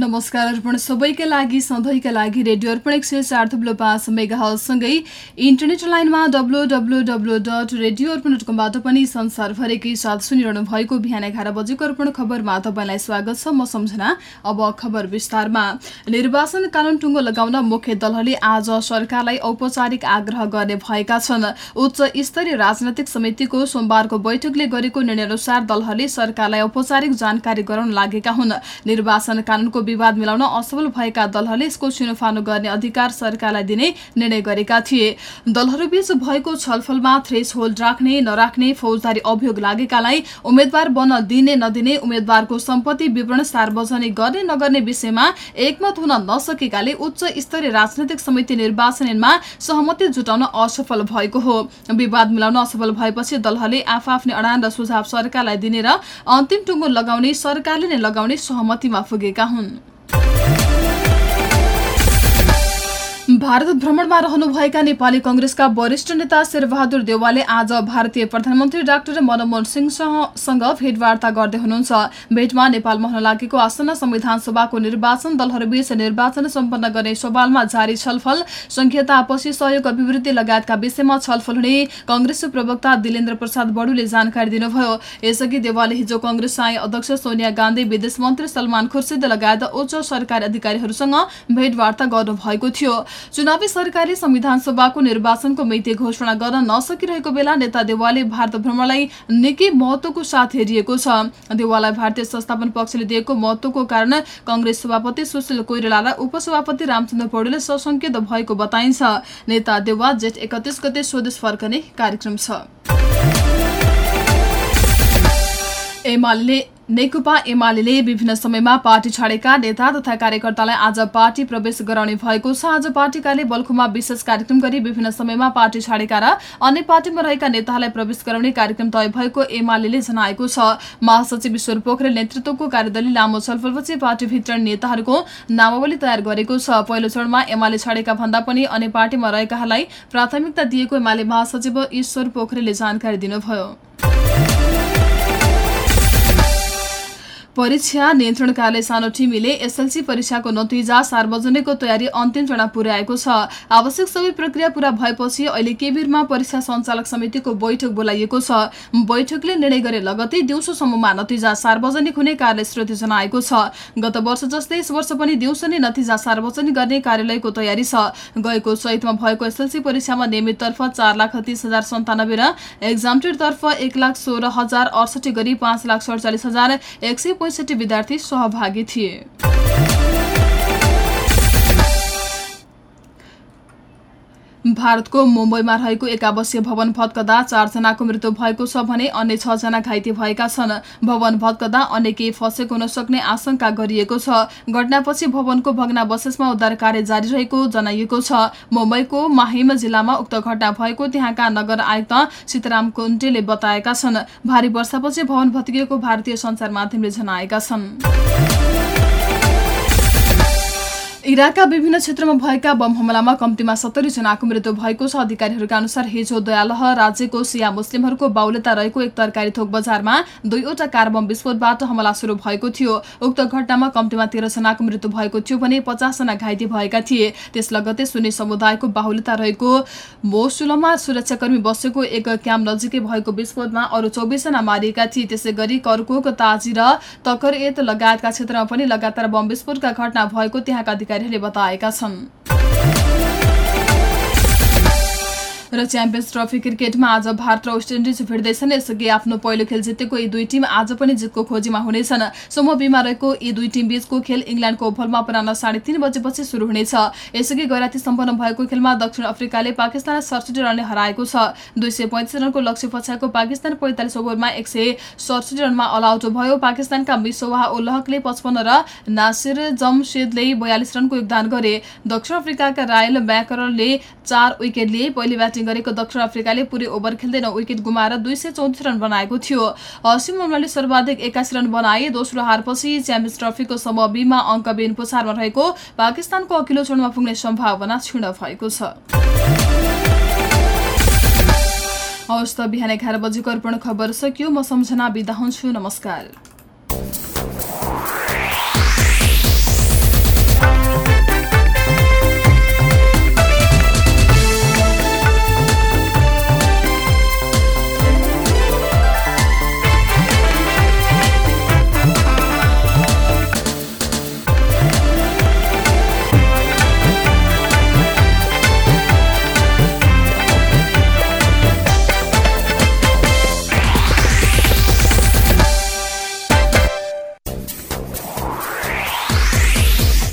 नमस्कार अर्पण सबैका लागि सधैँका लागि रेडियो अर्पण एक सय चार थुप्लो पाँच मेगा हलसँगै इन्टरनेट लाइनमा W W W dot radio Arpan dot कमबाट पनि संसारभरिकै साथ सुनिरहनु भएको बिहान एघार बजेको अर्पण खबरमा तपाईँलाई स्वागत छ म सम्झना अब खबर विस्तारमा। निर्वाचन कानून टुङ्गो लगाउन मुख्य दलहरूले आज सरकारलाई औपचारिक आग्रह गर्ने भएका छन्। उच्च स्तरीय राजनैतिक समितिको सोमबारको बैठकले गरेको निर्णय अनुसार दलहरूले सरकारलाई औपचारिक जानकारी गराउन लागेका हुन्। निर्वाचन कानूनको विवाद मिलाउन असफल भएका दलहरूले यसको छिनोफानो गर्ने अधिकार सरकारलाई दिने निर्णय गरेका थिए। दलहरूबीच भएको छलफलमा थ्रेस होल्ड राख्ने नराख्ने फौजदारी अभियोग लागेकालाई उम्मेद्वार बन्न दिने नदिने उम्मेद्वारको सम्पत्ति विवरण सार्वजनिक गर्ने नगर्ने विषयमा एकमत हुन नसकेकाले उच्च स्तरीय राजनैतिक समिति निर्वाचनमा सहमति जुटाउन असफल भएको हो। विवाद मिलाउन असफल भएपछि दलहरूले आफआफ्नै अडान र सुझाव सरकारलाई दिने र अन्तिम टुङ्गो लगाउने सरकारले नै लगाउने सहमतिमा पुगेका हुन्। भारत भ्रमणमा रहनुभएका नेपाली कंग्रेसका वरिष्ठ नेता शेरबहादुर देवालले आज भारतीय प्रधानमन्त्री डाक्टर मनमोहन सिंहसँग भेटवार्ता गर्दै हुनुहुन्छ। भेटमा नेपालमा हुन लागेको आसन्न संविधान सभाको निर्वाचन दलहरूबीच निर्वाचन सम्पन्न गर्ने सवालमा जारी छलफल संघीयता आपसी सहयोग अभिवृद्धि लगायतका विषयमा छलफल हुने कंग्रेस प्रवक्ता दिलेन्द्र प्रसाद बडुले जानकारी दिनुभयो। यसअघि देवालले हिजो कंग्रेस साई अध्यक्ष सोनिया गान्धी विदेश मन्त्री सलमान खुर्सिद लगायत उच्च सरकारी अधिकारीहरूसँग भेटवार्ता गर्नुभएको थियो। चुनावी सरकारले संविधान सभाको निर्वाचनको मिति घोषणा गर्न नसकिरहेको बेला नेता देवालले भारत भ्रमणलाई निकै महत्वको साथ हेरिएको छ। देवाललाई भारतीय संस्थापन पक्षले दिएको महत्वको कारण कंग्रेस सभापति सुशील कोइराला र उपसभापति रामचन्द्र पौडेलले सशंकित भएको बताइन्छ। नेता देवा जेठ एकतिस गते स्वदेश फर्कने कार्यक्रम छ। नेकपा एमाले विभिन्न समयमा पार्टी छाडेका नेता तथा कार्यकर्तालाई आज पार्टी प्रवेश गराउने भएको छ। आज पार्टी कार्य बल्खुमा विशेष कार्यक्रम गरी विभिन्न समयमा पार्टी छाडेका र अन्य पार्टीमा रहेका नेताहरूलाई प्रवेश गराउने कार्यक्रम तय भएको एमाले जनाएको छ। महासचिव ईश्वर पोखरेल नेतृत्वको कार्यदलले लामो छलफलपछि पार्टीभित्र नेताहरूको नामावली तयार गरेको छ। पहिलो चरणमा एमाले छाडेका भन्दा पनि अन्य पार्टीमा रहेकाहरूलाई प्राथमिकता दिएको एमाले महासचिव ईश्वर पोखरेलले जानकारी दिनुभयो। परीक्षा नियन्त्रण कार्यालय सानो टिमीले एसएलसी परीक्षाको नतिजा सार्वजनिकको तयारी अन्तिम चरण पुर्याएको छ। आवश्यक सबै प्रक्रिया पूरा भएपछि अहिले केबिरमा परीक्षा सञ्चालक समितिको बैठक बोलाइएको छ। बैठकले निर्णय गरे लगतै दिउँसोसम्ममा नतिजा सार्वजनिक हुने कार्यालय स्रोत जनाएको छ। गत वर्ष जस्तै यस वर्ष पनि दिउँसो नै नतिजा सार्वजनिक गर्ने कार्यालयको तयारी छ। गएको चैतमा भएको एसएलसी परीक्षामा नियमिततर्फ चार लाख तीस हजार सन्तानब्बे र एक्जामटेडतर्फ एक लाख सोह्र हजार अडसठी गरी पाँच लाख सडचालिस हजार एक सय पैँसठी विद्यार्थी सहभागी थिए। भारतको मुम्बईमा रहेको एक आवासीय भवन भत्कदा चारजनाको मृत्यु भएको छ भने अन्य छजना घाइते भएका छन्। भवन भत्कदा अन्य केही फसेको हुन सक्ने आशंका गरिएको छ। घटनापछि भवनको भग्नावशेषमा उद्धार कार्य जारी रहेको जनाइएको छ। मुम्बईको माहिम जिल्लामा उक्त घटना भएको त्यहाँका नगर आयुक्त सीताराम कुण्टेले बताएका छन्। भारी वर्षापछि भवन भत्किएको भारतीय सञ्चार माध्यमले जनाएका छन्। इराकका विभिन्न क्षेत्रमा भएका बम हमलामा कम्तीमा सत्तरी जनाको मृत्यु भएको छ। अधिकारीहरूका अनुसार हिजो दयालह राज्यको सिया मुस्लिमहरूको बाहुल्यता रहेको एक तरकारी थोक बजारमा दुईवटा कार बम विस्फोटबाट हमला शुरू भएको थियो। उक्त घटनामा कम्तीमा तेह्र जनाको मृत्यु भएको थियो भने पचासजना घाइते भएका थिए। त्यस लगतै सुन्नी समुदायको बाहुल्यता रहेको मोसुलमा सुरक्षाकर्मी बसेको एक क्याम्प नजिकै भएको विस्फोटमा अरू चौबिसजना मारिएका थिए। त्यसै गरी करकोक ताजी र तकरेत लगायतका क्षेत्रमा पनि लगातार बम विस्फोटका घटना भएको त्यहाँका अधिकारीहरूले बताएका छन् र च्याम्पियन्स ट्रफी क्रिकेटमा आज भारत र वेस्ट इन्डिज भिड्दैछन् यसअघि आफ्नो पहिलो खेल जितेको यी दुई टिम आज पनि जितको खोजीमा हुनेछन्। समूह बीमा रहेको यी दुई टिम बीचको खेल इङ्ल्यान्डको ओभलमा अपरान्न साढे तीन बजेपछि शुरू हुनेछ। यसअघि गैराती सम्पन्न भएको खेलमा दक्षिण अफ्रिकाले पाकिस्तानलाई सडसठी रनले हराएको छ। दुई सय पैँतिस रनको लक्ष्य पछ्याएको पाकिस्तान पैँतालिस ओभरमा एक सय सडसठी रनमा अलआउट भयो। पाकिस्तानका मिसोवाह उल्लहकले पचपन्न र नासिर जमशेदले बयालिस रनको योगदान गरे। दक्षिण अफ्रिकाका रायल ब्याकरले चार विकेट लिए। पहिले ब्याटिङ ब्याटिङ गरेको दक्षिण अफ्रिकाले पुरै ओभर खेल्दै विकेट गुमाएर दुई रन बनाएको थियो। हसिम अमलाले सर्वाधिक एक्कासी रन बनाए दोस्रो हारपछि च्याम्पियन्स ट्रफीको समूह बीमा अङ्कबिन पुछारमा रहेको पाकिस्तानको अघिल्लो चरणमा पुग्ने सम्भावना क्षीण भएको छ। हवस् त बिहान एघार बजेको अर्पण खबर सकियो। म सम्झना बिदा हुन्छु। नमस्कार।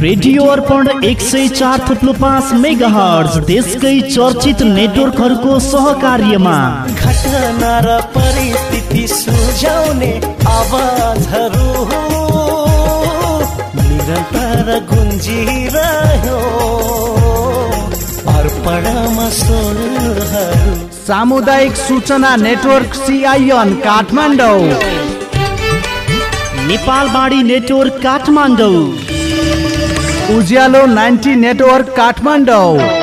रेडियो अर्पण एक सय चार थुप्लो पाँच मेगा हर्ज देशकै चर्चित नेटवर्कहरूको सहकार्यमा। घटना र परिस्थिति सुझाउने आवाजहरू। निरन्तर गुन्जिरह्यो। अर्पणमा स्वरहरू सामुदायिक सूचना network CIN Kathmandu. नेपालबाडी network Kathmandu. Ujyaalo ninety network Kathmandu.